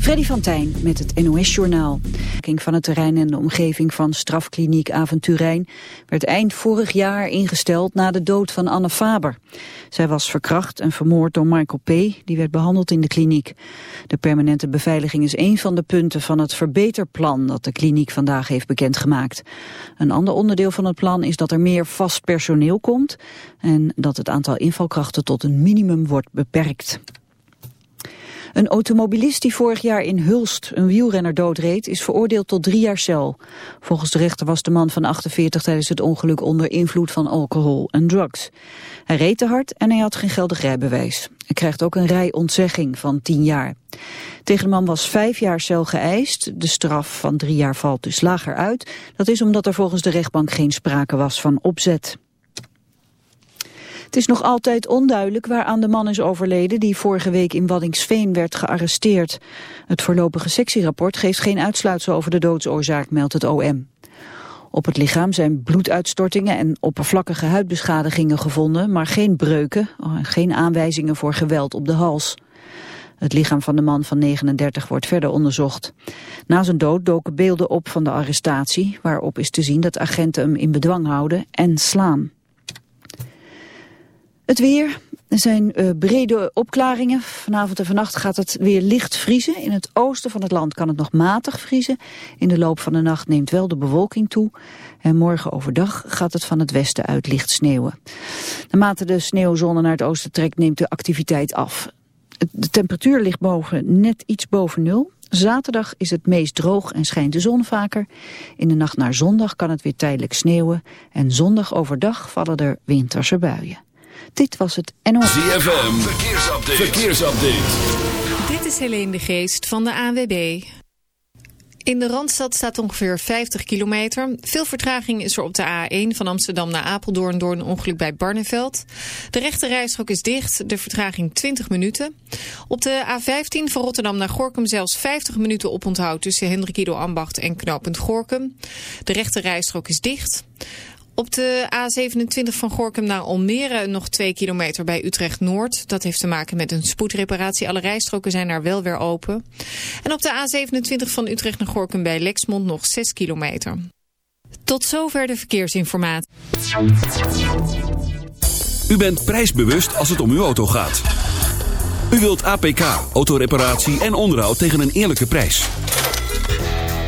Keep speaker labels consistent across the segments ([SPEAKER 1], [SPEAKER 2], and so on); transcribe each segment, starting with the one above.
[SPEAKER 1] Freddy van Tijn met het NOS-journaal. van het terrein en de omgeving van strafkliniek Aventurijn... werd eind vorig jaar ingesteld na de dood van Anne Faber. Zij was verkracht en vermoord door Michael P., die werd behandeld in de kliniek. De permanente beveiliging is een van de punten van het verbeterplan... dat de kliniek vandaag heeft bekendgemaakt. Een ander onderdeel van het plan is dat er meer vast personeel komt... en dat het aantal invalkrachten tot een minimum wordt beperkt. Een automobilist die vorig jaar in Hulst een wielrenner doodreed is veroordeeld tot drie jaar cel. Volgens de rechter was de man van 48 tijdens het ongeluk onder invloed van alcohol en drugs. Hij reed te hard en hij had geen geldig rijbewijs. Hij krijgt ook een rijontzegging van tien jaar. Tegen de man was vijf jaar cel geëist. De straf van drie jaar valt dus lager uit. Dat is omdat er volgens de rechtbank geen sprake was van opzet. Het is nog altijd onduidelijk waaraan de man is overleden die vorige week in Waddingsveen werd gearresteerd. Het voorlopige sectierapport geeft geen uitsluitsel over de doodsoorzaak, meldt het OM. Op het lichaam zijn bloeduitstortingen en oppervlakkige huidbeschadigingen gevonden, maar geen breuken en geen aanwijzingen voor geweld op de hals. Het lichaam van de man van 39 wordt verder onderzocht. Na zijn dood doken beelden op van de arrestatie, waarop is te zien dat agenten hem in bedwang houden en slaan. Het weer. Er zijn uh, brede opklaringen. Vanavond en vannacht gaat het weer licht vriezen. In het oosten van het land kan het nog matig vriezen. In de loop van de nacht neemt wel de bewolking toe. En morgen overdag gaat het van het westen uit licht sneeuwen. Naarmate de sneeuwzone naar het oosten trekt neemt de activiteit af. De temperatuur ligt boven, net iets boven nul. Zaterdag is het meest droog en schijnt de zon vaker. In de nacht naar zondag kan het weer tijdelijk sneeuwen. En zondag overdag vallen er winterse buien. Dit was het NOS.
[SPEAKER 2] ZFM, verkeersupdate. verkeersupdate.
[SPEAKER 3] Dit is Helene de Geest van de ANWB. In de Randstad staat ongeveer 50 kilometer. Veel vertraging is er op de A1 van Amsterdam naar Apeldoorn door een ongeluk bij Barneveld. De rechte rijstrook is dicht, de vertraging 20 minuten. Op de A15 van Rotterdam naar Gorkum zelfs 50 minuten oponthoud tussen Hendrik Ido Ambacht en knooppunt Gorkum. De rechte rijstrook is dicht. Op de A27 van Gorkum naar Almere nog 2 kilometer bij Utrecht-Noord. Dat heeft te maken met een spoedreparatie. Alle rijstroken zijn daar wel weer open. En op de A27 van Utrecht naar Gorkum bij Lexmond nog 6 kilometer. Tot zover de verkeersinformatie.
[SPEAKER 2] U bent prijsbewust als het om uw auto gaat. U wilt APK, autoreparatie en onderhoud tegen een eerlijke prijs.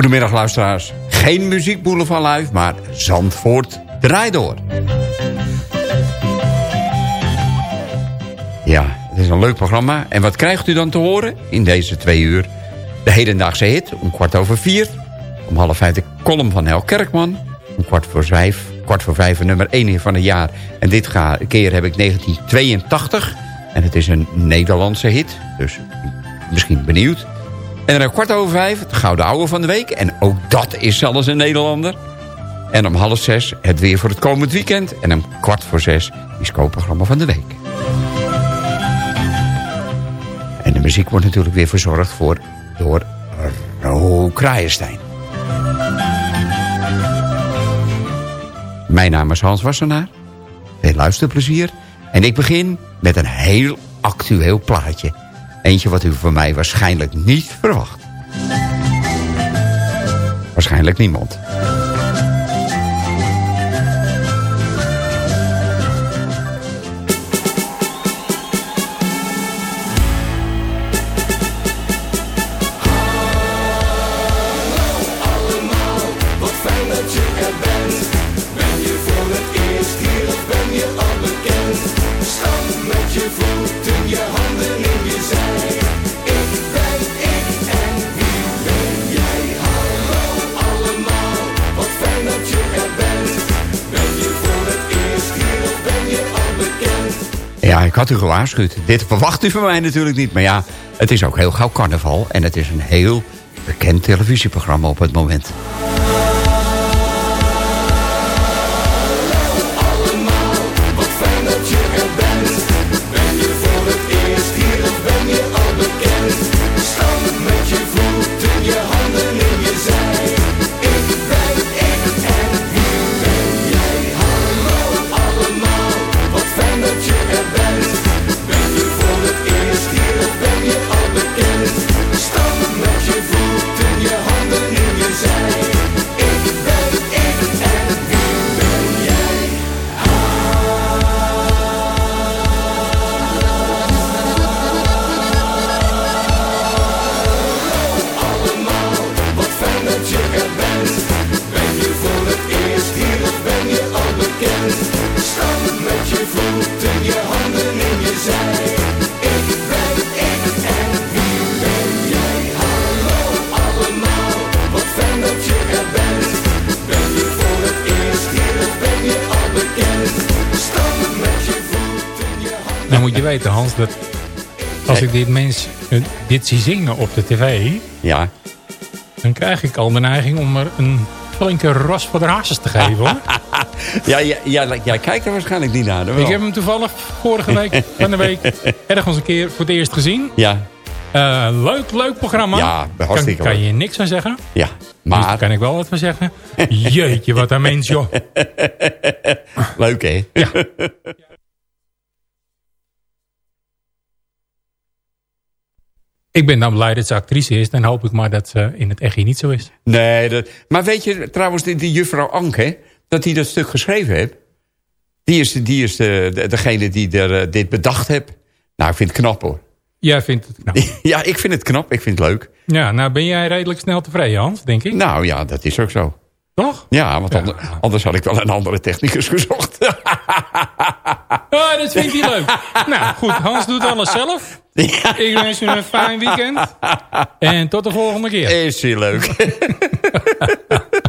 [SPEAKER 4] Goedemiddag luisteraars. Geen muziekboulevard live, maar Zandvoort draait door. Ja, het is een leuk programma. En wat krijgt u dan te horen in deze twee uur? De hedendaagse hit om kwart over vier. Om half vijf de column van Hel Kerkman. Om kwart voor vijf, kwart voor vijf nummer één van het jaar. En dit keer heb ik 1982. En het is een Nederlandse hit. Dus misschien benieuwd. En dan kwart over vijf, de Gouden Ouwe van de Week. En ook dat is zelfs een Nederlander. En om half zes het weer voor het komend weekend. En om kwart voor zes is koopprogramma van de week. En de muziek wordt natuurlijk weer verzorgd voor, door Ro Kraaienstein. Mijn naam is Hans Wassenaar. Veel luisterplezier. En ik begin met een heel actueel plaatje. Eentje wat u van mij waarschijnlijk niet verwacht. Waarschijnlijk niemand. Ik had u gewaarschuwd. Dit verwacht u van mij natuurlijk niet. Maar ja, het is ook heel gauw carnaval. En het is een heel bekend televisieprogramma op het moment.
[SPEAKER 5] Dit mens eh, dit zie zingen op de tv...
[SPEAKER 4] Ja,
[SPEAKER 5] dan krijg ik al de neiging om er een flinke ras voor de hazes te geven, hoor.
[SPEAKER 4] ja, ja, ja, jij kijkt er waarschijnlijk niet naar.
[SPEAKER 5] ik heb hem toevallig vorige week, van de week, ergens een keer voor het eerst gezien.
[SPEAKER 4] Ja,
[SPEAKER 5] Eh, leuk, leuk programma.
[SPEAKER 4] Ja, hartstikke
[SPEAKER 5] kan, kan je niks aan zeggen.
[SPEAKER 4] ja.
[SPEAKER 5] Maar daar kan ik wel wat van zeggen. Jeetje, wat een mens, joh.
[SPEAKER 4] leuk hè?
[SPEAKER 5] Ja. Ik ben dan blij dat ze actrice is. Dan hoop ik maar dat ze in het echt niet zo is.
[SPEAKER 4] Nee, dat, maar weet je trouwens, die, die juffrouw Anke, dat die dat stuk geschreven heeft. Die is, die is de, de- degene die er, eh, dit bedacht heeft. Nou, ik vind het knap hoor.
[SPEAKER 5] Jij vindt het knap.
[SPEAKER 4] Ja, ik vind het knap, ik vind het leuk.
[SPEAKER 5] Ja, nou ben jij redelijk snel tevreden, Hans, denk ik.
[SPEAKER 4] Nou ja, dat is ook zo.
[SPEAKER 5] Toch?
[SPEAKER 4] Ja, want ander- anders had ik wel een andere technicus gezocht.
[SPEAKER 5] Oh, dat vindt hij leuk. nou, goed. Hans doet alles zelf. Ik wens u een fijn weekend. En tot de volgende keer.
[SPEAKER 4] is heel leuk.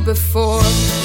[SPEAKER 6] before.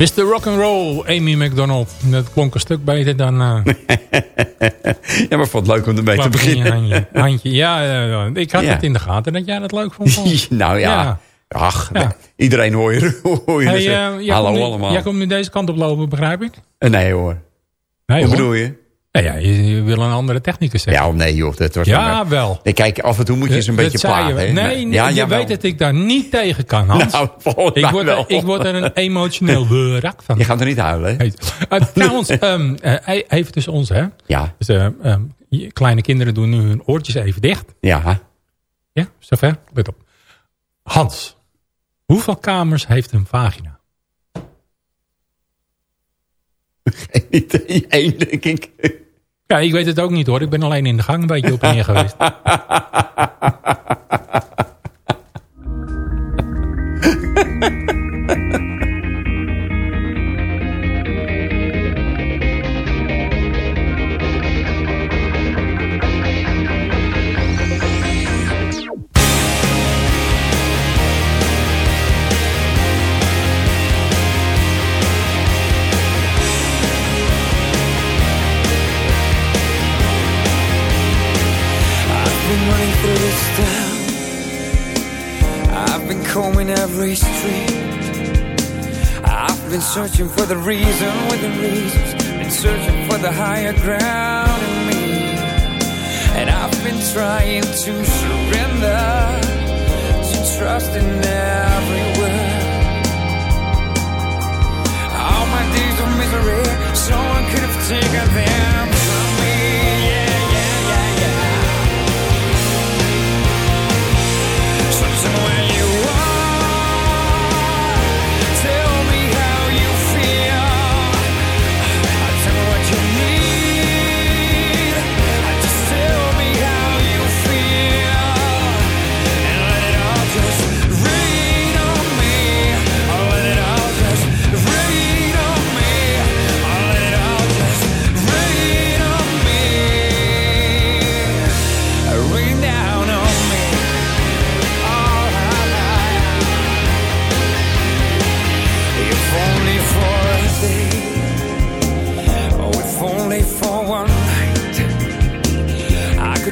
[SPEAKER 6] Mr.
[SPEAKER 5] Rock'n'Roll, Amy McDonald. Dat klonk een stuk beter dan... eh
[SPEAKER 4] Ja, maar ik vond het leuk om ermee te beginnen.
[SPEAKER 5] handje. handje. Ja, ja, ja. ik had
[SPEAKER 4] Ja.
[SPEAKER 5] het in de gaten dat jij dat leuk vond.
[SPEAKER 4] Nou ja, ach,
[SPEAKER 5] Ja.
[SPEAKER 4] iedereen hoor je, hoor je
[SPEAKER 5] Hey,
[SPEAKER 4] zeggen.
[SPEAKER 5] eh, jij
[SPEAKER 4] Hallo
[SPEAKER 5] nu-
[SPEAKER 4] allemaal.
[SPEAKER 5] Jij komt nu deze kant op lopen, begrijp ik?
[SPEAKER 4] Eh, Nee hoor,
[SPEAKER 5] Nee, hoor.
[SPEAKER 4] bedoel je?
[SPEAKER 5] Ja, ja, je, je wil een andere technicus zeggen.
[SPEAKER 4] Ja, oh, nee joh, dat was
[SPEAKER 5] Ja,
[SPEAKER 4] maar-
[SPEAKER 5] wel.
[SPEAKER 4] Ik kijk, af en toe moet je eens een
[SPEAKER 5] Dat
[SPEAKER 4] beetje
[SPEAKER 5] wel.
[SPEAKER 4] hè?
[SPEAKER 5] Nee, nee,
[SPEAKER 4] ja,
[SPEAKER 5] je
[SPEAKER 4] jawel.
[SPEAKER 5] weet dat ik daar niet tegen kan, Hans.
[SPEAKER 4] Nou,
[SPEAKER 5] ik, word
[SPEAKER 4] wel.
[SPEAKER 5] er, ik word er een emotioneel berak van.
[SPEAKER 4] Je gaat er niet huilen, hè?
[SPEAKER 5] Eh, trouwens, eh, even tussen ons, hè.
[SPEAKER 4] Ja,
[SPEAKER 5] Dus, eh, ehm, kleine kinderen doen nu hun oortjes even dicht.
[SPEAKER 4] ja.
[SPEAKER 5] Ja, zover? Let op. Hans, hoeveel kamers heeft een vagina?
[SPEAKER 4] Geen idee, denk ik.
[SPEAKER 5] Ja, ik weet het ook niet hoor. Ik ben alleen in de gang een beetje op en neer geweest.
[SPEAKER 7] been searching for the reason with the reasons. Been searching for the higher ground in me. And I've been trying to surrender to trust in every word. All my days of misery, someone could have taken them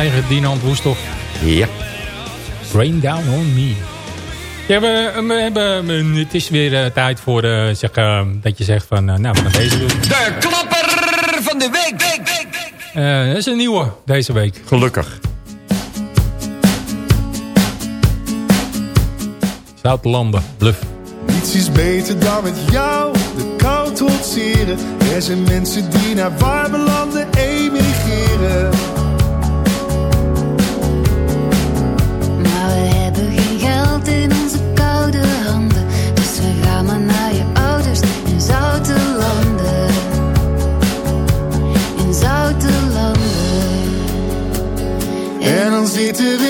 [SPEAKER 5] eigen Dinant Woestoff.
[SPEAKER 4] Ja.
[SPEAKER 5] Rain down on me. Ja, we, we hebben, het is weer eh, tijd voor eh, zeg, eh, dat je zegt van, nou, we gaan deze doen.
[SPEAKER 7] De klapper van de week. week, week, week.
[SPEAKER 5] Eh, dat is een nieuwe deze week.
[SPEAKER 4] Gelukkig.
[SPEAKER 5] Zoutlanden, Bluff.
[SPEAKER 8] Niets is beter dan met jou de kou trotseren. Er zijn mensen die naar warme landen emigreren. En dan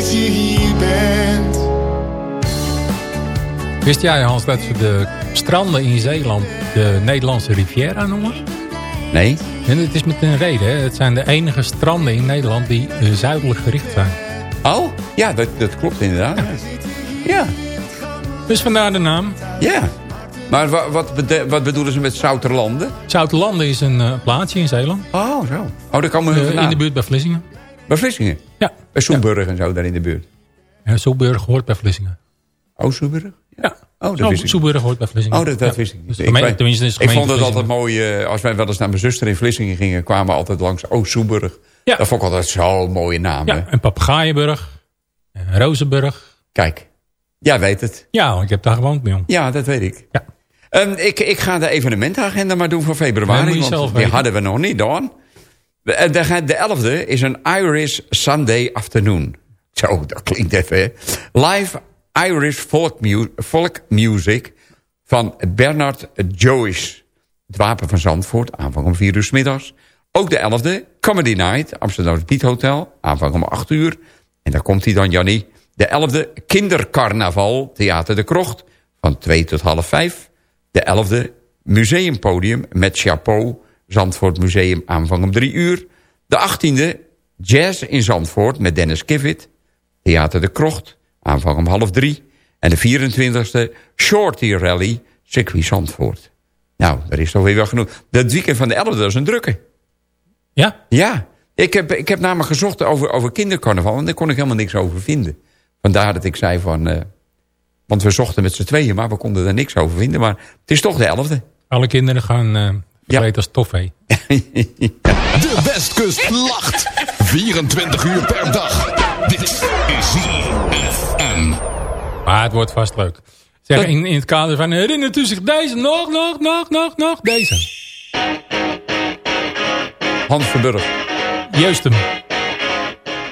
[SPEAKER 8] dat je hier bent.
[SPEAKER 5] Wist jij Hans dat ze de stranden in Zeeland de Nederlandse Riviera noemen?
[SPEAKER 4] Nee?
[SPEAKER 5] En het is met een reden. Hè. Het zijn de enige stranden in Nederland die eh, zuidelijk gericht zijn.
[SPEAKER 4] Oh, ja, dat, dat klopt inderdaad. Ja.
[SPEAKER 5] Dus vandaar de naam.
[SPEAKER 4] Ja. Maar wa- wat, wat bedoelen ze met Zouterlanden?
[SPEAKER 5] Zoutelanden is een eh, plaatsje in Zeeland.
[SPEAKER 4] Oh, zo. Oh, daar komen we
[SPEAKER 5] Eh, in de buurt bij Vlissingen.
[SPEAKER 4] Bij Vlissingen?
[SPEAKER 5] Ja.
[SPEAKER 4] Bij Soenburg en zo, daar in de buurt.
[SPEAKER 5] Soeburg hoort bij Vlissingen.
[SPEAKER 4] Oh, Soenburg?
[SPEAKER 5] Ja.
[SPEAKER 4] Oh, dat wist ik.
[SPEAKER 5] Soeburg hoort bij Vlissingen.
[SPEAKER 4] Oh, dat, dat
[SPEAKER 5] Ja.
[SPEAKER 4] wist ik niet.
[SPEAKER 5] Dus
[SPEAKER 4] Ik
[SPEAKER 5] gemeente- tenminste, is
[SPEAKER 4] ik vond het altijd mooi, eh, als wij wel eens naar mijn zuster in Vlissingen gingen, kwamen we altijd langs Oh, Soenburg.
[SPEAKER 5] Ja.
[SPEAKER 4] Dat vond ik altijd zo'n mooie naam. hè.
[SPEAKER 5] Ja, en Papegaaienburg. En Rozenburg.
[SPEAKER 4] Kijk, jij weet het.
[SPEAKER 5] Ja, want ik heb daar gewoond jong.
[SPEAKER 4] Ja, dat weet ik.
[SPEAKER 5] Ja.
[SPEAKER 4] Ehm, ik, ik ga de evenementenagenda maar doen voor
[SPEAKER 5] Ja,
[SPEAKER 4] februari. want
[SPEAKER 5] zelf
[SPEAKER 4] die
[SPEAKER 5] weten.
[SPEAKER 4] hadden we nog niet, Don. De, de, de 11e is een Irish Sunday Afternoon. Zo, dat klinkt even. Live Irish folk, mu folk music van Bernard Joyce. Het van Zandvoort, aanvang om 4 uur 's middags. Ook de 11e, Comedy Night, Amsterdamse Piet Hotel, aanvang om 8 uur. En daar komt hij dan, Jannie. De 11e, Kindercarnaval, Theater de Krocht, van 2 tot half 5. De 11e, Museumpodium met Chapeau, Zandvoort Museum, aanvang om 3 uur. De 18e, Jazz in Zandvoort met Dennis Kivitt, Theater de Krocht, aanvang om half 3. En de 24e, Shorty Rally, circuit Zandvoort. Nou, daar is toch weer wel genoeg. Dat weekend van de 11e, dat is een drukke.
[SPEAKER 5] Ja?
[SPEAKER 4] Ja, ik heb, ik heb namelijk gezocht over, over kindercarnaval... en daar kon ik helemaal niks over vinden. Vandaar dat ik zei van... eh, want we zochten met z'n tweeën, maar we konden er niks over vinden. Maar het is toch de elfde.
[SPEAKER 5] Alle kinderen gaan eh verkleed als toffee.
[SPEAKER 9] De Westkust lacht. 24 uur per dag. Dit is ZFM.
[SPEAKER 5] Maar het wordt vast leuk. Zeg, in, in het kader van herinnert u zich deze? Nog, nog, nog, nog, nog, deze.
[SPEAKER 4] Hans Verburg.
[SPEAKER 5] Juist hem.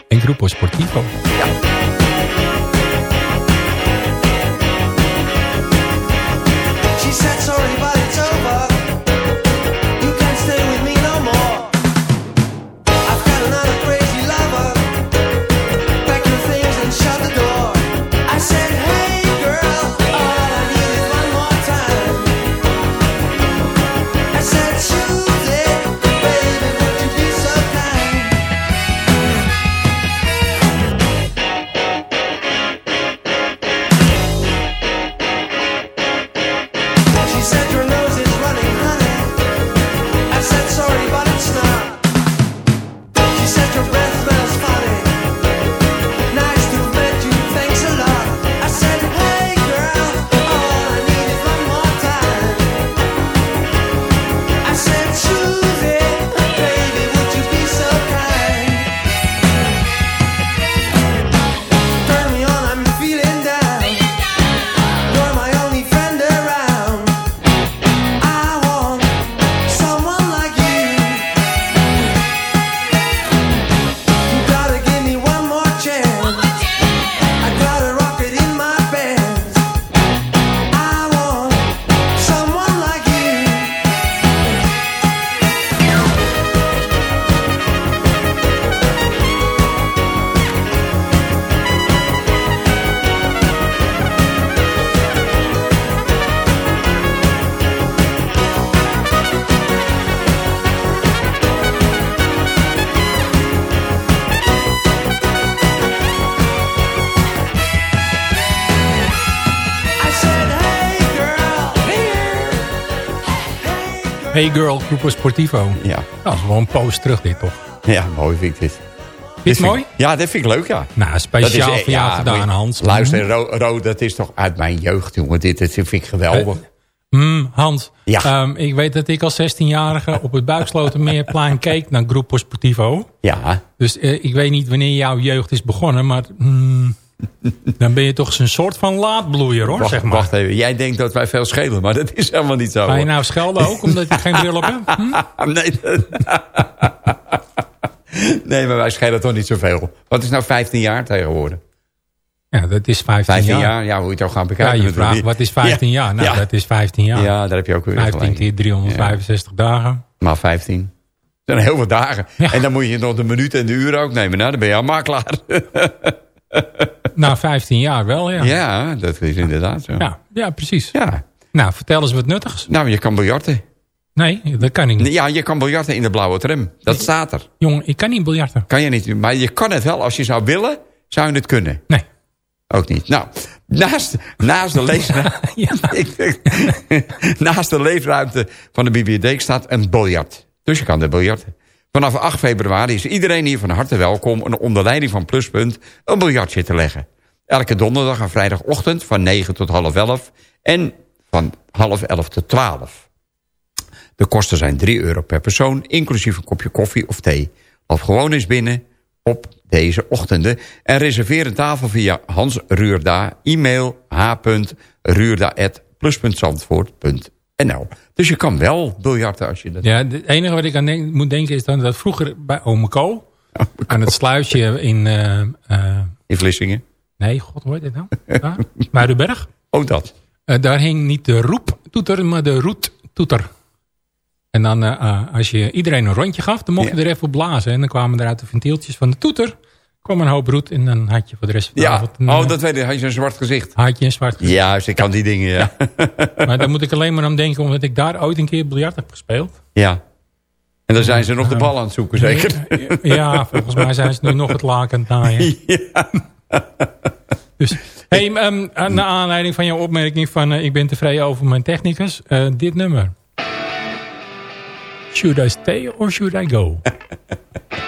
[SPEAKER 5] En Grupo Sportivo.
[SPEAKER 10] She Hey Girl,
[SPEAKER 5] Grupo Sportivo.
[SPEAKER 4] Ja.
[SPEAKER 5] Dat is wel een poos terug dit, toch?
[SPEAKER 4] Ja, mooi vind ik dit.
[SPEAKER 5] Vind
[SPEAKER 4] Dit
[SPEAKER 5] je het mooi?
[SPEAKER 4] Ja, dat vind ik leuk, ja.
[SPEAKER 5] Nou, speciaal
[SPEAKER 4] is,
[SPEAKER 5] voor
[SPEAKER 4] eh,
[SPEAKER 5] jou
[SPEAKER 4] ja,
[SPEAKER 5] gedaan,
[SPEAKER 4] je-
[SPEAKER 5] Hans.
[SPEAKER 4] Luister, Ro, Ro, dat is toch uit mijn jeugd, jongen. Dit, dit vind ik geweldig.
[SPEAKER 5] Mm, Hans,
[SPEAKER 4] Ja.
[SPEAKER 5] ehm, ik weet dat ik als 16-jarige op het Buikslotermeerplein keek naar Grupo Sportivo.
[SPEAKER 4] Ja.
[SPEAKER 5] Dus eh, ik weet niet wanneer jouw jeugd is begonnen, maar mm, dan ben je toch een soort van laadbloeier hoor,
[SPEAKER 4] Wacht,
[SPEAKER 5] zeg maar.
[SPEAKER 4] wacht even. Jij denkt dat wij veel schelen, maar dat is helemaal niet zo.
[SPEAKER 5] Ga je nou schelden ook, omdat je geen bril op hebt? Hm?
[SPEAKER 4] nee, nee, maar wij schelen toch niet zoveel. Wat is nou 15 jaar tegenwoordig?
[SPEAKER 5] Ja, dat is 15,
[SPEAKER 4] 15
[SPEAKER 5] jaar.
[SPEAKER 4] jaar, ja, hoe je het ook gaan
[SPEAKER 5] Ja,
[SPEAKER 4] bekijken.
[SPEAKER 5] je
[SPEAKER 4] natuurlijk.
[SPEAKER 5] vraagt wat is 15
[SPEAKER 4] Ja.
[SPEAKER 5] jaar? Nou,
[SPEAKER 4] ja.
[SPEAKER 5] dat is 15 jaar.
[SPEAKER 4] Ja, daar heb je ook weer
[SPEAKER 5] 15
[SPEAKER 4] gelijk.
[SPEAKER 5] keer 365 dagen.
[SPEAKER 4] Maar 15. Dat zijn heel veel dagen. En dan moet je nog de minuten en de uren ook nemen. Nou, dan ben je allemaal klaar.
[SPEAKER 5] Na 15 jaar wel, ja.
[SPEAKER 4] ja, dat is inderdaad zo.
[SPEAKER 5] Ja, ja precies.
[SPEAKER 4] Ja.
[SPEAKER 5] Nou, vertel eens wat nuttigs.
[SPEAKER 4] Nou, je kan biljarten.
[SPEAKER 5] Nee, dat kan ik niet.
[SPEAKER 4] Ja, je kan biljarten in de blauwe tram. Dat staat er.
[SPEAKER 5] Jongen, ik kan niet biljarten.
[SPEAKER 4] Kan je niet. Maar je kan het wel. Als je zou willen, zou je het kunnen.
[SPEAKER 5] Nee.
[SPEAKER 4] Ook niet. Nou, naast, naast, de, leesruimte, naast de leefruimte van de bibliotheek staat een biljart. Dus je kan er biljarten. Vanaf 8 februari is iedereen hier van harte welkom... om onder leiding van Pluspunt een biljartje te leggen. Elke donderdag en vrijdagochtend van 9 tot half 11... en van half 11 tot 12. De kosten zijn 3 euro per persoon... inclusief een kopje koffie of thee. Of gewoon eens binnen op deze ochtenden. En reserveer een tafel via Hans Ruurda. E-mail h.ruurda.plus.zandvoort.nl Dus je kan wel biljarten als je dat...
[SPEAKER 5] Ja, het enige wat ik aan denk, moet denken is dan dat vroeger bij Ome Co... aan het sluisje in... eh, eh,
[SPEAKER 4] In Vlissingen.
[SPEAKER 5] nee, god, hoe heet dit nou? Daar? Muidenberg.
[SPEAKER 4] Oh, dat.
[SPEAKER 5] Eh, daar hing niet de roeptoeter, maar de roettoeter. En dan, als je iedereen een rondje gaf, dan mocht je er even op blazen. En dan kwamen er uit de ventieltjes van de toeter... kwam een hoop roet en dan had je voor de rest van de
[SPEAKER 4] Ja,
[SPEAKER 5] avond... een,
[SPEAKER 4] oh, dat weet ik. Had je een zwart gezicht.
[SPEAKER 5] Had je een zwart gezicht.
[SPEAKER 4] Juist, ik kan die dingen, ja.
[SPEAKER 5] Maar daar moet ik alleen maar aan denken... omdat ik daar ooit een keer biljart heb gespeeld.
[SPEAKER 4] Ja. En dan zijn ze nog de bal aan het zoeken, zeker?
[SPEAKER 5] Ja, volgens mij zijn ze nu nog het laken aan het naaien. Dus, hey, ehm, naar aanleiding van jouw opmerking van... eh, ik ben tevreden over mijn technicus. eh, dit nummer. Should I stay or should I go?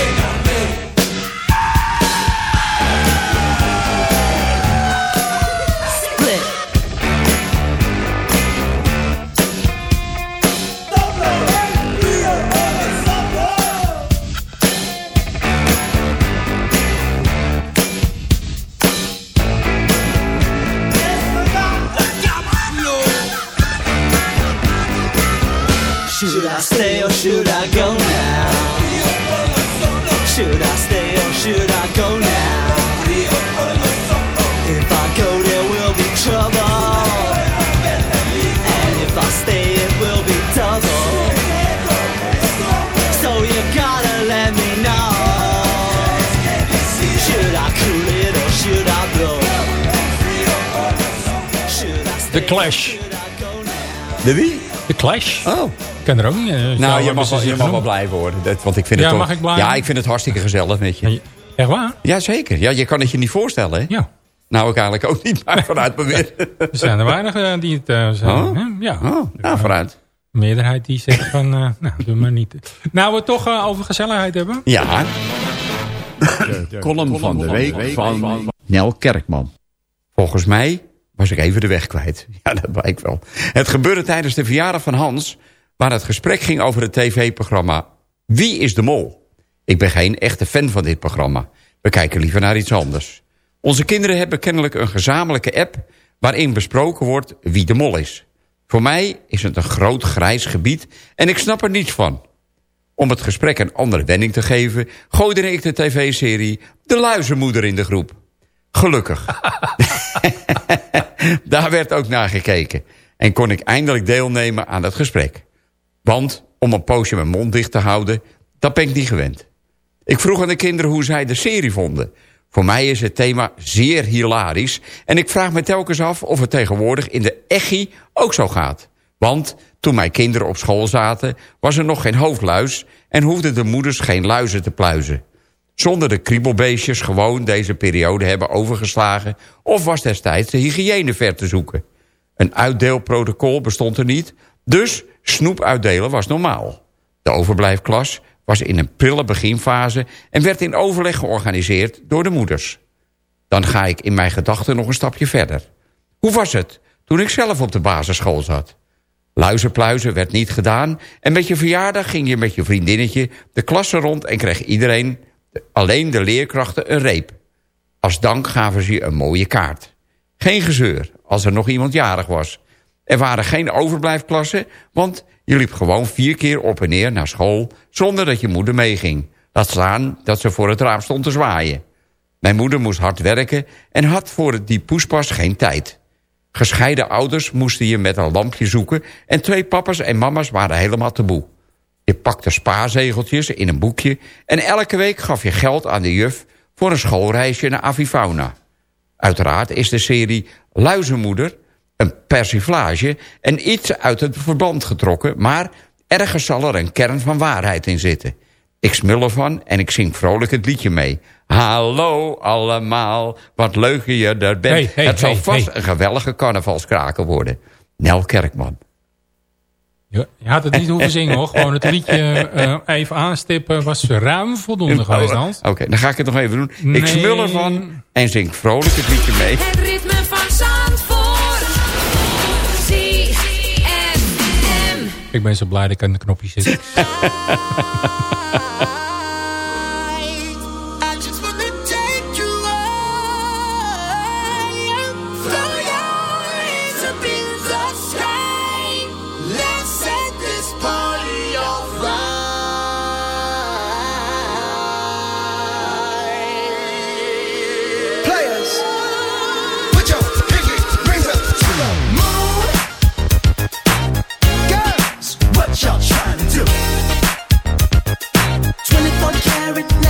[SPEAKER 5] The Clash.
[SPEAKER 4] De wie?
[SPEAKER 5] The Clash.
[SPEAKER 4] Oh.
[SPEAKER 5] Ik ken er ook niet. eh,
[SPEAKER 4] Nou, je mag,
[SPEAKER 5] ze
[SPEAKER 4] wel,
[SPEAKER 5] zich
[SPEAKER 4] je mag wel blijven hoor. Dat, want ik vind
[SPEAKER 5] Ja,
[SPEAKER 4] het toch,
[SPEAKER 5] mag ik blijven?
[SPEAKER 4] Ja, ik vind het hartstikke gezellig met je.
[SPEAKER 5] Echt waar?
[SPEAKER 4] Ja, zeker. Ja, je kan het je niet voorstellen, hè?
[SPEAKER 5] Ja.
[SPEAKER 4] Nou, ik eigenlijk ook niet, maar vanuit me weer.
[SPEAKER 5] Er zijn er weinig eh, die het eh, zijn.
[SPEAKER 4] Oh?
[SPEAKER 5] hè? Ja.
[SPEAKER 4] Oh, nou, vooruit.
[SPEAKER 5] De meerderheid die zegt van, nou, doe maar niet. Nou, we het toch over gezelligheid hebben.
[SPEAKER 4] Ja.
[SPEAKER 11] column van de week van Nel Kerkman.
[SPEAKER 4] Volgens mij was ik even de weg kwijt. Ja, dat blijkt wel. Het gebeurde tijdens de verjaardag van Hans... waar het gesprek ging over het tv-programma Wie is de Mol? Ik ben geen echte fan van dit programma. We kijken liever naar iets anders. Onze kinderen hebben kennelijk een gezamenlijke app... waarin besproken wordt wie de mol is. Voor mij is het een groot grijs gebied en ik snap er niets van. Om het gesprek een andere wending te geven... gooide ik de tv-serie De Luizenmoeder in de groep. Gelukkig. Daar werd ook naar gekeken. En kon ik eindelijk deelnemen aan het gesprek. Want om een poosje mijn mond dicht te houden... dat ben ik niet gewend. Ik vroeg aan de kinderen hoe zij de serie vonden. Voor mij is het thema zeer hilarisch... en ik vraag me telkens af of het tegenwoordig in de echi ook zo gaat. Want toen mijn kinderen op school zaten... was er nog geen hoofdluis... en hoefden de moeders geen luizen te pluizen. Zonder de kriebelbeestjes gewoon deze periode hebben overgeslagen... of was destijds de hygiëne ver te zoeken. Een uitdeelprotocol bestond er niet... dus snoep uitdelen was normaal. De overblijfklas was in een prille beginfase... en werd in overleg georganiseerd door de moeders. Dan ga ik in mijn gedachten nog een stapje verder. Hoe was het toen ik zelf op de basisschool zat? Luizenpluizen werd niet gedaan... en met je verjaardag ging je met je vriendinnetje de klasse rond... en kreeg iedereen, alleen de leerkrachten, een reep. Als dank gaven ze een mooie kaart. Geen gezeur, als er nog iemand jarig was. Er waren geen overblijfklassen, want je liep gewoon vier keer op en neer naar school... zonder dat je moeder meeging. Laat staan dat ze voor het raam stond te zwaaien. Mijn moeder moest hard werken en had voor die poespas geen tijd. Gescheiden ouders moesten je met een lampje zoeken... en twee papa's en mama's waren helemaal taboe. Je pakte spaarzegeltjes in een boekje... en elke week gaf je geld aan de juf... voor een schoolreisje naar Avifauna. Uiteraard is de serie Luizenmoeder een persiflage... en iets uit het verband getrokken... maar ergens zal er een kern van waarheid in zitten. Ik smul ervan en ik zing vrolijk het liedje mee. Hallo allemaal, wat leuk je er bent.
[SPEAKER 5] Hey, hey,
[SPEAKER 4] het zal vast
[SPEAKER 5] hey.
[SPEAKER 4] een geweldige carnavalskraker worden. Nel Kerkman.
[SPEAKER 5] Je, je had het niet hoeven zingen hoor. Gewoon het liedje eh, even aanstippen was ruim voldoende geweest, Hans.
[SPEAKER 4] Oké, dan ga ik het nog even doen. Ik smul ervan en zing vrolijk het liedje mee.
[SPEAKER 12] Het ritme van Zandvoort. ZFM.
[SPEAKER 5] Ik ben zo blij dat ik aan de knopje zit.
[SPEAKER 8] 24 karat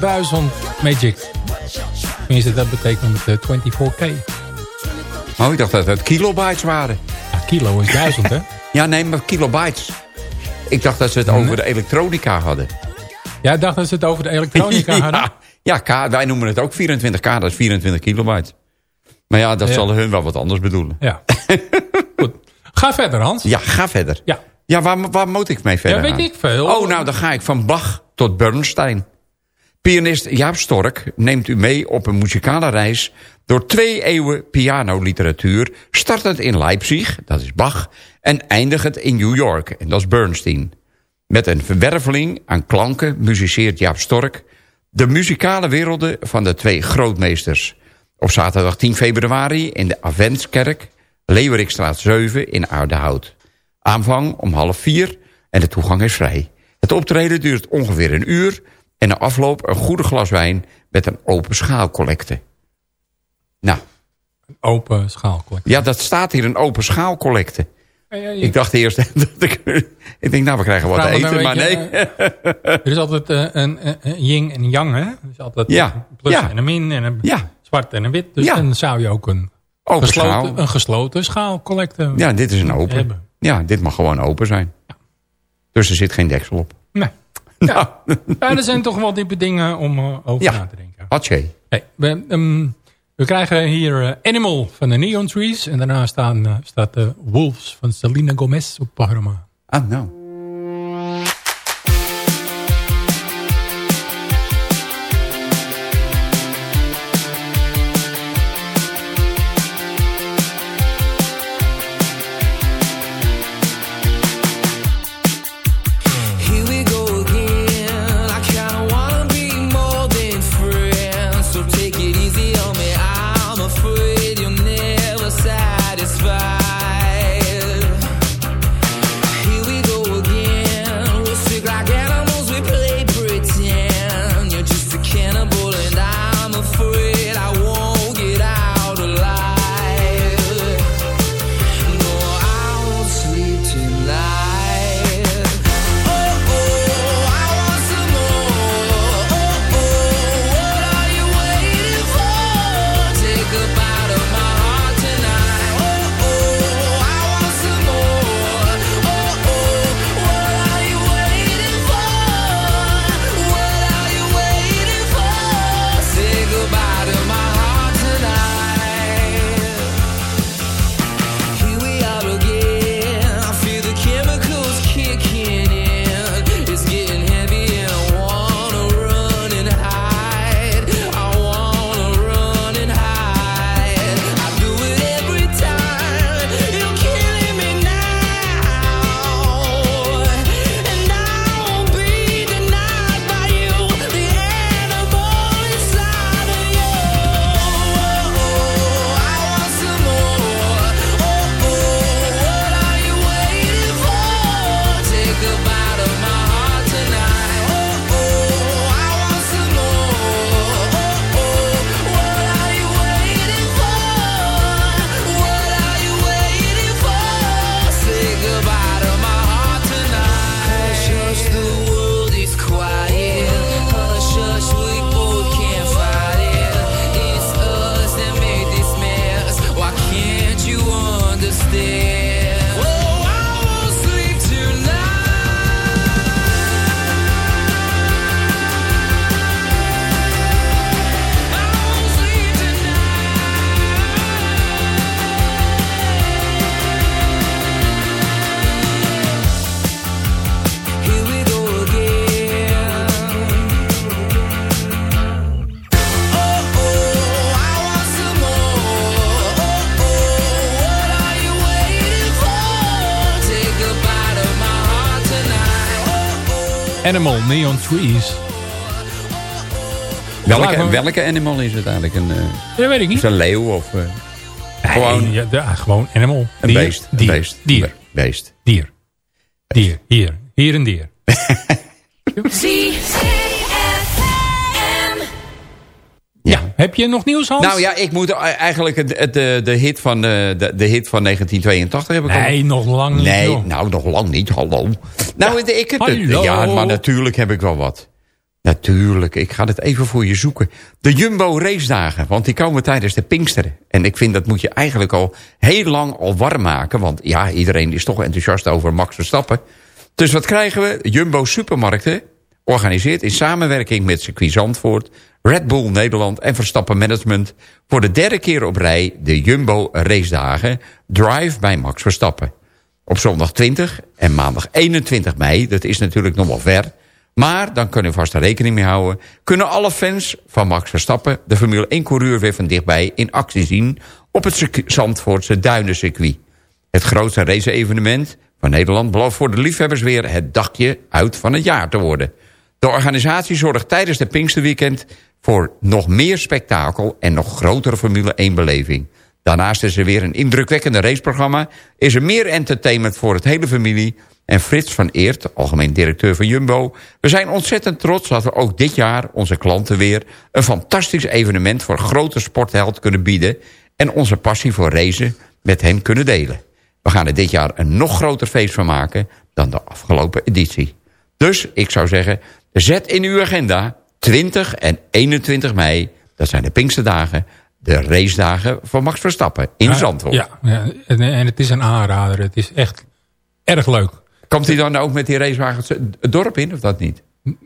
[SPEAKER 8] moon.
[SPEAKER 5] 24.000 Magic. Tenminste, dat betekent eh, 24K.
[SPEAKER 4] Oh, ik dacht dat het kilobytes waren.
[SPEAKER 5] Ja, kilo is duizend, hè?
[SPEAKER 4] Ja, nee, maar kilobytes. Ik dacht dat ze het over de elektronica hadden.
[SPEAKER 5] Jij dacht dat ze het over de elektronica hadden?
[SPEAKER 4] Ja, ja K, wij noemen het ook 24K, dat is 24 kilobyte. Maar ja, dat
[SPEAKER 5] Ja.
[SPEAKER 4] zal hun wel wat anders bedoelen.
[SPEAKER 5] Ja. Goed. Ga verder, Hans.
[SPEAKER 4] Ja, ga verder.
[SPEAKER 5] Ja.
[SPEAKER 4] Ja, waar, waar moet ik mee verder
[SPEAKER 5] Ja, weet ik veel.
[SPEAKER 4] Oh, nou, dan ga ik van Bach tot Bernstein. Pianist Jaap Stork neemt u mee op een muzikale reis... door twee eeuwen pianoliteratuur... startend in Leipzig, dat is Bach... en eindigend in New York, en dat is Bernstein. Met een verwerveling aan klanken muziceert Jaap Stork... de muzikale werelden van de twee grootmeesters. Op zaterdag 10 februari in de Aventskerk... Leeuwerikstraat 7 in Aardehout. Aanvang om half vier en de toegang is vrij. Het optreden duurt ongeveer een uur... en na afloop een goede glas wijn met een open schaalcollecte. Nou,
[SPEAKER 5] Open schaalcollecte.
[SPEAKER 4] ja, dat staat hier, een open schaalcollecte.
[SPEAKER 5] Ja, ja, ja.
[SPEAKER 4] Ik dacht eerst... dat ik, ik denk, nou, we krijgen wat te eten,
[SPEAKER 5] nou,
[SPEAKER 4] maar nee.
[SPEAKER 5] je, Er is altijd eh, een, een, een yin en een yang, hè? Er is altijd
[SPEAKER 4] Ja,
[SPEAKER 5] een plus en een min en een
[SPEAKER 4] Ja.
[SPEAKER 5] zwart en een wit. Dus dan zou je ook een
[SPEAKER 4] Open
[SPEAKER 5] gesloten,
[SPEAKER 4] schaal.
[SPEAKER 5] een gesloten schaalcollecte
[SPEAKER 4] Ja, dit is een open.
[SPEAKER 5] hebben.
[SPEAKER 4] Ja, dit mag gewoon open zijn. Dus er zit geen deksel op.
[SPEAKER 5] Nee. Ja. ja, er zijn toch wel diepe dingen om eh, over
[SPEAKER 4] Ja.
[SPEAKER 5] na te denken.
[SPEAKER 4] Hatje.
[SPEAKER 5] Hey, we, ehm, we krijgen hier eh, Animal van de Neon Trees. En daarna staan, eh, staat de Wolves van Selena Gomez op het programma.
[SPEAKER 4] Ah, nou.
[SPEAKER 5] Animal, Neon Trees.
[SPEAKER 4] Welke, welke animal is het eigenlijk? Een, eh,
[SPEAKER 5] Dat weet ik niet.
[SPEAKER 4] is een leeuw of... eh,
[SPEAKER 5] Gewoon,
[SPEAKER 4] gewoon
[SPEAKER 5] ja, ja, gewoon animal.
[SPEAKER 4] een
[SPEAKER 5] Dier,
[SPEAKER 4] beest. Een
[SPEAKER 5] Dier,
[SPEAKER 4] beest.
[SPEAKER 5] Dier.
[SPEAKER 4] Beest.
[SPEAKER 5] Dier. Dier. Hier. Hier een dier. Ja. Heb je nog nieuws, Hans?
[SPEAKER 4] Nou ja, ik moet eigenlijk het, het, de, de, hit van, eh, de, de hit van 1982 heb ik al-
[SPEAKER 5] Nee, nog lang niet.
[SPEAKER 4] Nee,
[SPEAKER 5] joh.
[SPEAKER 4] nou nog lang niet. Hallo. Nou, ik heb het. Ja, maar natuurlijk heb ik wel wat. Natuurlijk, ik ga het even voor je zoeken. De Jumbo race dagen, want die komen tijdens de Pinksteren. En ik vind dat moet je eigenlijk al heel lang al warm maken. Want ja, iedereen is toch enthousiast over Max Verstappen. Dus wat krijgen we? Jumbo Supermarkten organiseert in samenwerking met circuit Zandvoort... Red Bull Nederland en Verstappen Management... voor de derde keer op rij de Jumbo race dagen... Drive bij Max Verstappen. Op zondag 20 en maandag 21 mei, dat is natuurlijk nog wel ver... maar dan kunnen we vast er rekening mee houden... kunnen alle fans van Max Verstappen... de Formule 1-coureur weer van dichtbij in actie zien... op het Zandvoortse Duinencircuit. Het grootste race-evenement van Nederland... belooft voor de liefhebbers weer het dagje uit van het jaar te worden. De organisatie zorgt tijdens de Pinksterweekend... voor nog meer spektakel en nog grotere Formule 1-beleving. Daarnaast is er weer een indrukwekkende raceprogramma... is er meer entertainment voor het hele familie... en Frits van Eert, algemeen directeur van Jumbo... we zijn ontzettend trots dat we ook dit jaar onze klanten weer... een fantastisch evenement voor grote sportheld kunnen bieden... en onze passie voor racen met hen kunnen delen. We gaan er dit jaar een nog groter feest van maken... dan de afgelopen editie. Dus ik zou zeggen, zet in uw agenda 20 en 21 mei... dat zijn de Pinksterdagen, de racedagen van Max Verstappen in Zandvoort.
[SPEAKER 5] Ja, ja, en, en het is een aanrader. Het is echt erg leuk.
[SPEAKER 4] Komt hij dan ook met die racewagens het dorp in, of dat niet?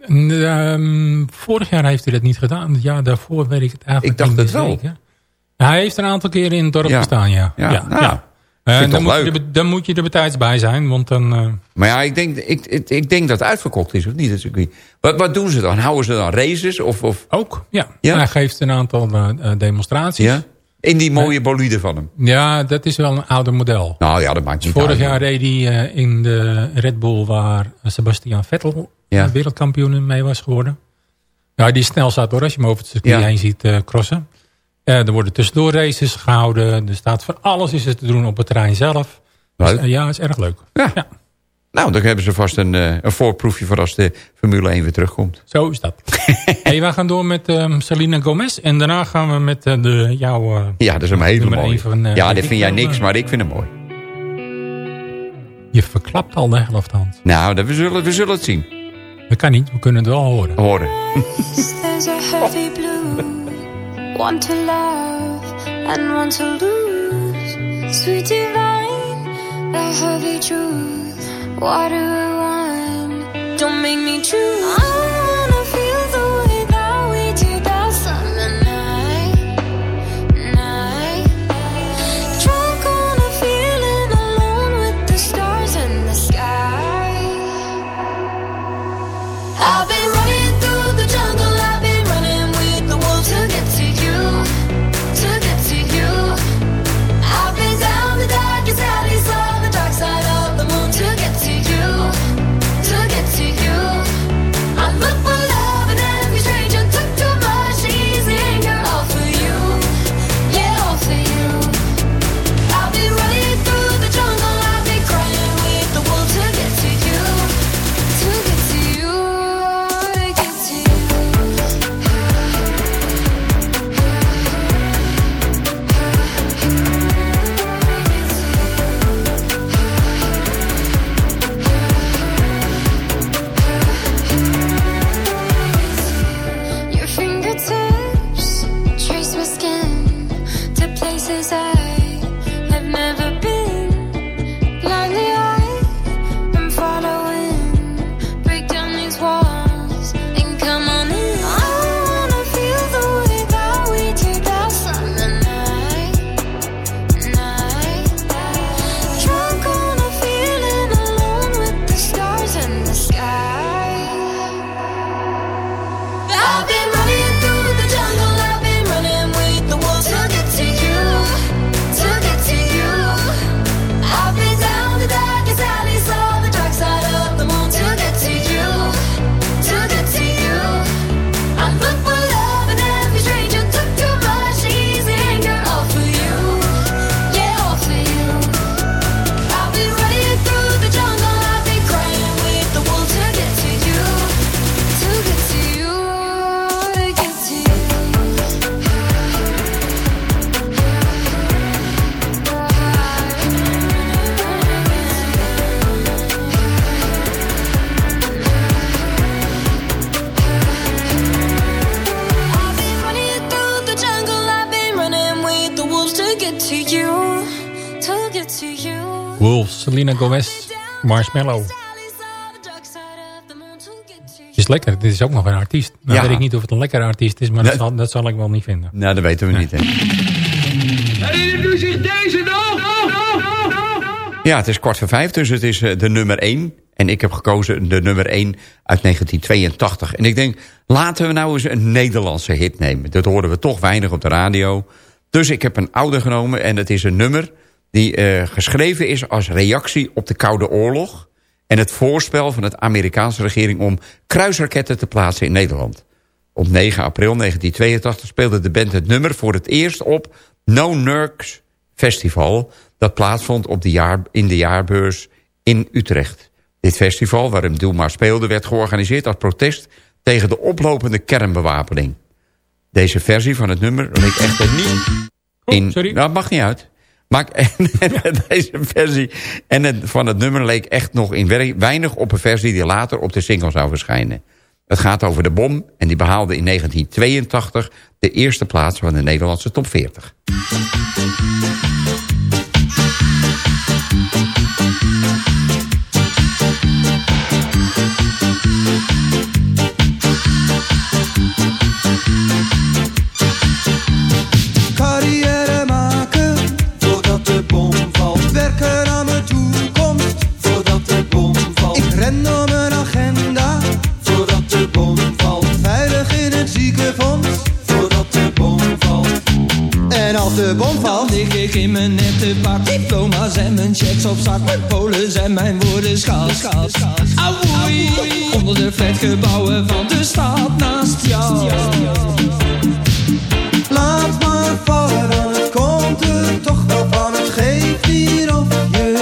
[SPEAKER 5] Ehm, vorig jaar heeft hij dat niet gedaan. Het jaar daarvoor weet ik het eigenlijk
[SPEAKER 4] Ik dacht
[SPEAKER 5] niet
[SPEAKER 4] het wel.
[SPEAKER 5] zeker. Hij heeft een aantal keren in het dorp
[SPEAKER 4] Ja.
[SPEAKER 5] gestaan, ja.
[SPEAKER 4] Ja,
[SPEAKER 5] ja,
[SPEAKER 4] nou,
[SPEAKER 5] ja. Dan,
[SPEAKER 4] toch
[SPEAKER 5] moet je er, dan moet je er betijds bij zijn, want dan... eh,
[SPEAKER 4] Maar ja, ik denk, ik, ik, ik denk dat het uitverkocht is, of niet? Wat, wat doen ze dan? Houden ze dan races? Of, of,
[SPEAKER 5] ook, ja.
[SPEAKER 4] Ja?
[SPEAKER 5] Hij geeft een aantal eh, eh, demonstraties.
[SPEAKER 4] ja? In die mooie bolide van hem?
[SPEAKER 5] Ja, dat is wel een ouder model.
[SPEAKER 4] Nou ja, dat maakt niet
[SPEAKER 5] Vorig
[SPEAKER 4] uit.
[SPEAKER 5] jaar reed hij in de Red Bull waar Sebastian Vettel
[SPEAKER 4] Ja.
[SPEAKER 5] wereldkampioen mee was geworden. Ja, die snel zat hoor, als je hem over het circuit
[SPEAKER 4] Ja.
[SPEAKER 5] heen ziet crossen. Eh, er worden tussendoor races gehouden. Er staat van alles is er te doen op het terrein zelf. Dus,
[SPEAKER 4] Leuk.
[SPEAKER 5] eh, ja, is erg leuk.
[SPEAKER 4] Ja.
[SPEAKER 5] Ja.
[SPEAKER 4] Nou, dan hebben ze vast een, eh, een voorproefje voor als de Formule 1 weer terugkomt.
[SPEAKER 5] Zo is dat. hey, wij gaan door met Selena Gomez. En daarna gaan we met de, jouw... eh,
[SPEAKER 4] Ja, dat is een hele mooie.
[SPEAKER 5] van,
[SPEAKER 4] ja, dit vind jij niks, maar ik vind hem mooi.
[SPEAKER 5] Je verklapt al de helft, Hans.
[SPEAKER 4] Nou, dat- we zullen, we zullen het zien.
[SPEAKER 5] Dat kan niet, we kunnen het wel horen.
[SPEAKER 4] Horen.
[SPEAKER 13] One to love and one to lose. Sweet divine, the heavy truth. Water and wine, don't make me choose.
[SPEAKER 5] Selena Gomez, Marshmallow. Is lekker, dit is ook nog een artiest. Nou
[SPEAKER 4] Ja.
[SPEAKER 5] weet ik niet of het een lekkere artiest is, maar dat, zal, dat zal ik wel niet vinden.
[SPEAKER 4] Nou, dat weten we niet, hè.
[SPEAKER 14] Herinnert u zich deze nog?
[SPEAKER 4] Ja, het is kwart voor vijf, dus het is eh, de nummer één. En ik heb gekozen de nummer één uit 1982. En ik denk, laten we nou eens een Nederlandse hit nemen. Dat horen we toch weinig op de radio. Dus ik heb een oude genomen en het is een nummer... die eh, geschreven is als reactie op de Koude Oorlog... en het voorspel van de Amerikaanse regering... om kruisraketten te plaatsen in Nederland. Op 9 april 1982 speelde de band het nummer voor het eerst op... No Nurks Festival... dat plaatsvond op de jaar, in de jaarbeurs in Utrecht. Dit festival, waarin Doe maar speelde... werd georganiseerd als protest tegen de oplopende kernbewapening. Deze versie van het nummer leek echter niet in...
[SPEAKER 5] sorry.
[SPEAKER 4] Nou, mag niet uit. Maar deze versie en van het nummer leek echt nog in weinig op een versie... die later op de single zou verschijnen. Het gaat over de bom en die behaalde in 1982... de eerste plaats van de Nederlandse top 40.
[SPEAKER 10] Ik in mijn nette pak. Diploma's en mijn checks op zak. Mijn polen en mijn woorden schaal. Auwoei, onder de flatgebouwen van de stad naast jou. Laat maar vallen, dan het komt er toch wel van. Het geeft hier of je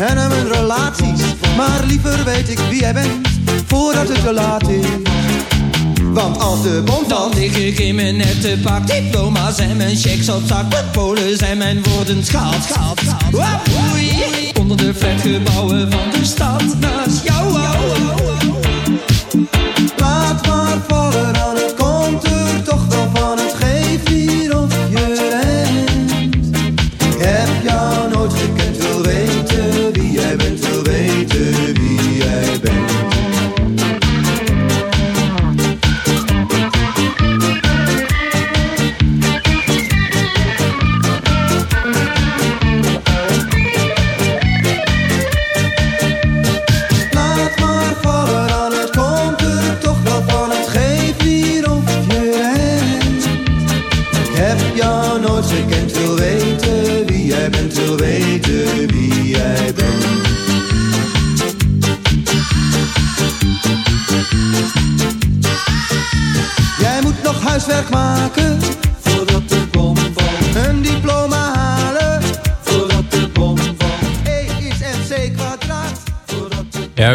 [SPEAKER 10] en aan mijn relaties. Maar liever weet ik wie jij bent, voordat het te laat is. Want als de bom valt, lig ik in mijn nette pak. Diploma's en mijn checks op zak. Mijn polen zijn mijn woorden schaal, schaal, schaal. Wapoei. Onder de flatgebouwen van de stad.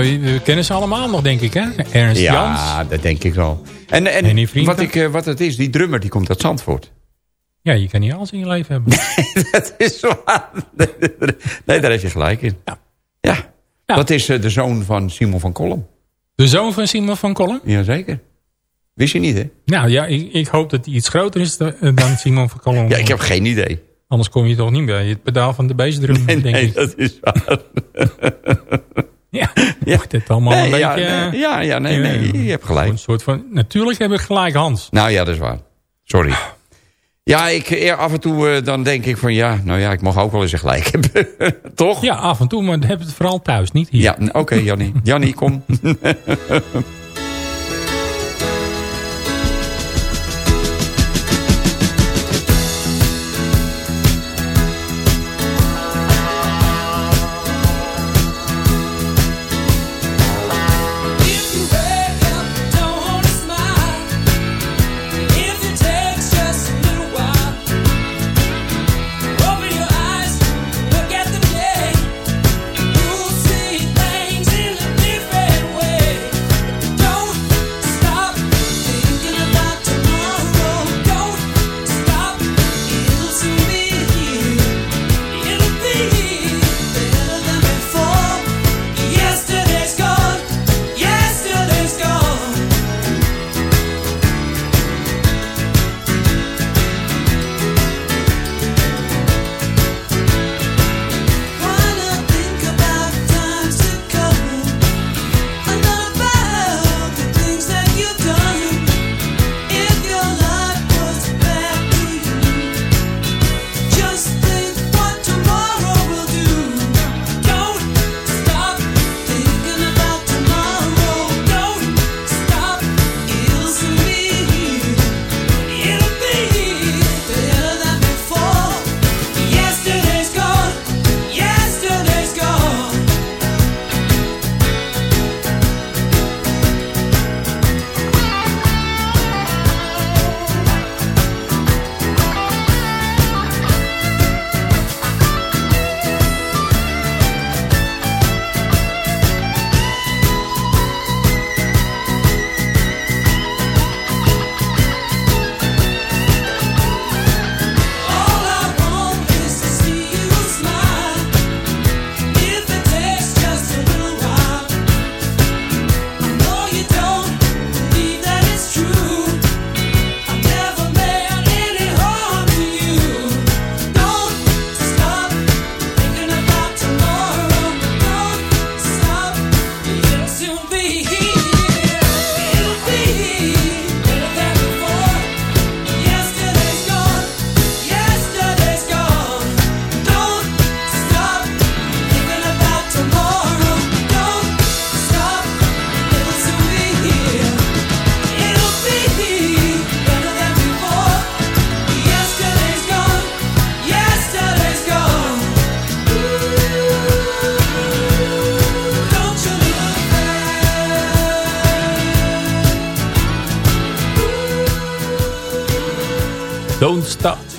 [SPEAKER 5] Ja, we, kennen ze allemaal nog, denk ik, hè? Ernst Jans.
[SPEAKER 4] Ja, dat denk ik wel. En, en wat, ik, eh, wat het is, die drummer die komt uit Zandvoort.
[SPEAKER 5] Ja, je kan niet alles in je leven hebben.
[SPEAKER 4] dat is waar. Nee, daar heb je gelijk in. Ja. Dat is eh, de zoon van Simon van Kolm.
[SPEAKER 5] De zoon van Simon van Kolm?
[SPEAKER 4] Jazeker. Wist je niet, hè?
[SPEAKER 5] Nou ja, ik, ik hoop dat hij iets groter is da- eh, dan Simon van Kolm.
[SPEAKER 4] Ja, ik heb geen idee.
[SPEAKER 5] Anders kom je toch niet bij het pedaal van de bassdrum,
[SPEAKER 4] Nee,
[SPEAKER 5] denk
[SPEAKER 4] nee,
[SPEAKER 5] ik.
[SPEAKER 4] dat is waar.
[SPEAKER 5] Ja, wordt het allemaal
[SPEAKER 4] Nee,
[SPEAKER 5] een
[SPEAKER 4] ja,
[SPEAKER 5] beetje...
[SPEAKER 4] nee, ja, ja, nee,
[SPEAKER 5] eh,
[SPEAKER 4] nee, je hebt gelijk.
[SPEAKER 5] Een soort van, natuurlijk heb ik gelijk, Hans.
[SPEAKER 4] Nou ja, dat is waar. Sorry. Ja, ik, eh, af en toe eh, dan denk ik van ja, nou ja, ik mag ook wel eens een gelijk hebben. Toch?
[SPEAKER 5] Ja, af en toe, maar heb het vooral thuis, niet hier.
[SPEAKER 4] Ja, oké, Jannie. Jannie, kom.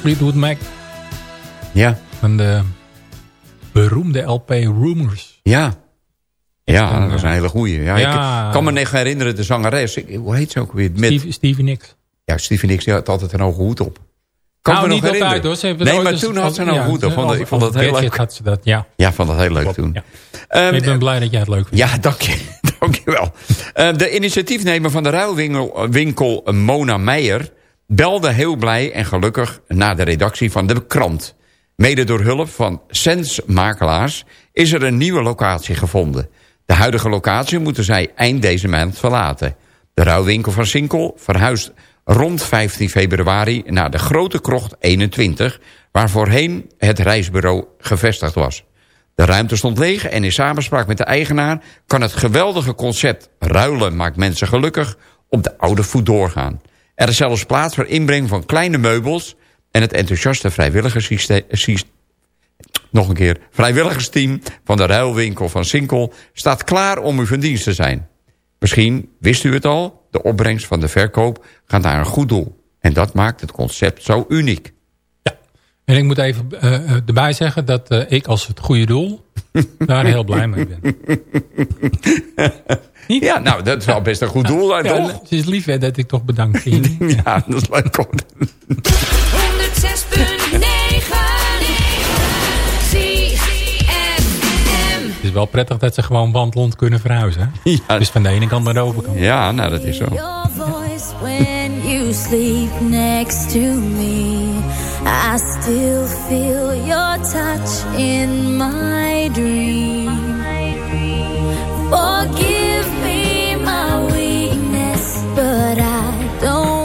[SPEAKER 5] Fleetwood Mac.
[SPEAKER 4] Ja.
[SPEAKER 5] Van de beroemde LP Rumors.
[SPEAKER 4] Ja. Ja, dat was een hele goeie. Ja,
[SPEAKER 5] Ja.
[SPEAKER 4] Ik kan me nog herinneren, de zangeres. hoe heet ze ook weer? Met,
[SPEAKER 5] Stevie, Stevie Nicks.
[SPEAKER 4] Ja, Stevie Nicks die had altijd een hoge hoed op. Kan
[SPEAKER 5] Nou,
[SPEAKER 4] me nog
[SPEAKER 5] niet altijd,
[SPEAKER 4] herinneren.
[SPEAKER 5] hoor.
[SPEAKER 4] Nee, maar toen had ze een
[SPEAKER 5] ja,
[SPEAKER 4] hoge hoed op. Ik vond dat heel leuk.
[SPEAKER 5] had ze dat, ja.
[SPEAKER 4] Ja, vond dat heel leuk toen. Ehm,
[SPEAKER 5] ik ben blij dat jij het leuk vindt.
[SPEAKER 4] Ja, dank je. dank je wel. Eh, de initiatiefnemer van de ruilwinkel winkel Mona Meijer... belde heel blij en gelukkig naar de redactie van de krant. Mede door hulp van Sens Makelaars is er een nieuwe locatie gevonden. De huidige locatie moeten zij eind deze maand verlaten. De ruilwinkel van Sinkel verhuist rond 15 februari... naar de Grote Krocht 21... waar voorheen het reisbureau gevestigd was. De ruimte stond leeg en in samenspraak met de eigenaar... kan het geweldige concept ruilen maakt mensen gelukkig... op de oude voet doorgaan. Er is zelfs plaats voor inbreng van kleine meubels... en het enthousiaste vrijwilligerssysteem... Nog een keer. Vrijwilligersteam van de ruilwinkel van Sinkel... staat klaar om u van dienst te zijn. Misschien wist u het al... de opbrengst van de verkoop gaat naar een goed doel. En dat maakt het concept zo uniek.
[SPEAKER 5] En ik moet even eh, eh, erbij zeggen dat eh, ik als het goede doel daar heel blij mee ben.
[SPEAKER 4] Ja, nou, dat is wel best een goed doel,
[SPEAKER 5] Ja,
[SPEAKER 4] toch?
[SPEAKER 5] Het is lief hè, dat ik toch bedankt vind.
[SPEAKER 4] Ja, dat is leuk hoor.
[SPEAKER 6] 106.9
[SPEAKER 5] Het is wel prettig dat ze gewoon wandlond kunnen verhuizen. hè? Dus van de ene kant naar de overkant.
[SPEAKER 4] Ja, nou dat is zo.
[SPEAKER 15] Your voice when you sleep next to me. I still feel your touch in my dream. Oh, Forgive me my weakness, but I don't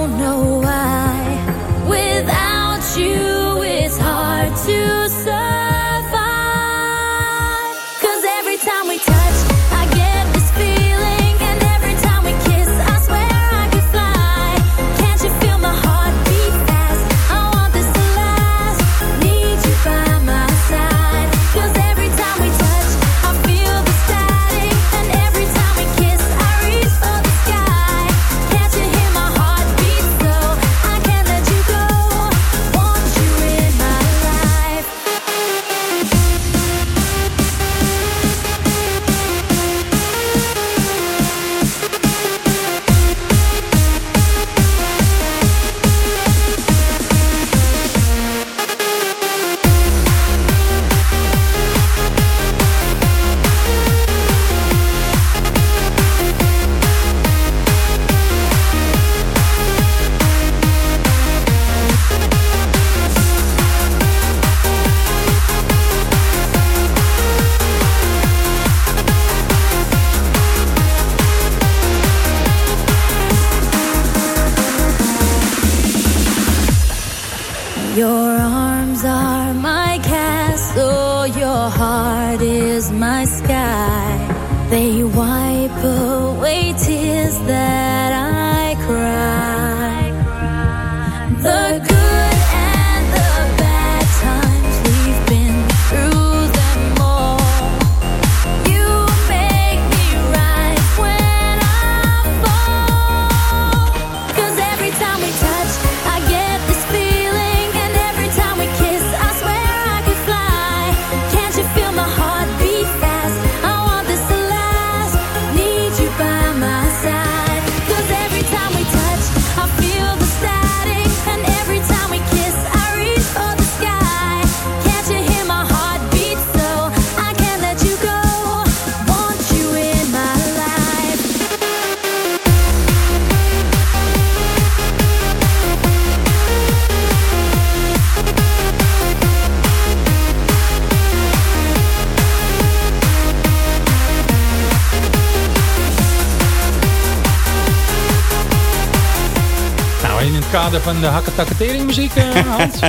[SPEAKER 5] kader van de hakketakketeringmuziek, eh, Hans.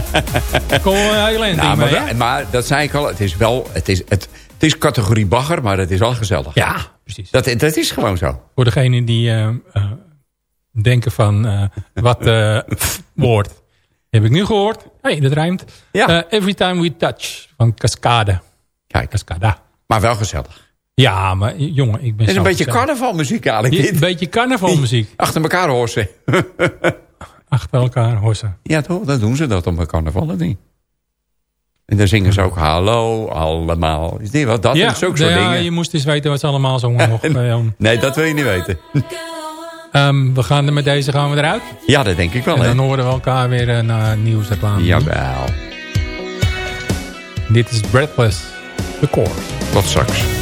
[SPEAKER 5] Heel eind
[SPEAKER 4] Nou, maar,
[SPEAKER 5] mee,
[SPEAKER 4] maar dat zei ik al, het is wel, het is, het, het is categorie bagger, maar het is wel gezellig.
[SPEAKER 5] Ja, precies.
[SPEAKER 4] Dat, dat is gewoon zo.
[SPEAKER 5] Voor degenen die eh, eh, denken van wat woord. Heb ik nu gehoord. hey, dat rijmt. Eh, Every Time We Touch van Cascade.
[SPEAKER 4] Kijk.
[SPEAKER 5] Cascada.
[SPEAKER 4] Maar wel gezellig.
[SPEAKER 5] Ja, maar jongen, ik ben
[SPEAKER 4] Het is
[SPEAKER 5] zo
[SPEAKER 4] een beetje carnavalmuziek eigenlijk.
[SPEAKER 5] Ja. Een beetje carnavalmuziek.
[SPEAKER 4] Achter elkaar horsen.
[SPEAKER 5] Achter elkaar hossen.
[SPEAKER 15] Ja toch, dat doen ze dat op een carnaval, of niet? En dan zingen ze ook hallo allemaal. Is dit wat? Dat
[SPEAKER 5] ja,
[SPEAKER 15] is ook zo'n
[SPEAKER 5] ja,
[SPEAKER 15] dingen.
[SPEAKER 5] je moest eens weten wat ze allemaal zongen nog. eh.
[SPEAKER 15] Nee, dat wil je niet weten.
[SPEAKER 5] Ehm, we gaan er met deze gaan we eruit.
[SPEAKER 15] Ja, dat denk ik wel.
[SPEAKER 5] En dan horen we elkaar weer uh, na nieuwsreclame.
[SPEAKER 15] Jawel.
[SPEAKER 5] Dit is Breathless, de core.
[SPEAKER 15] Tot straks.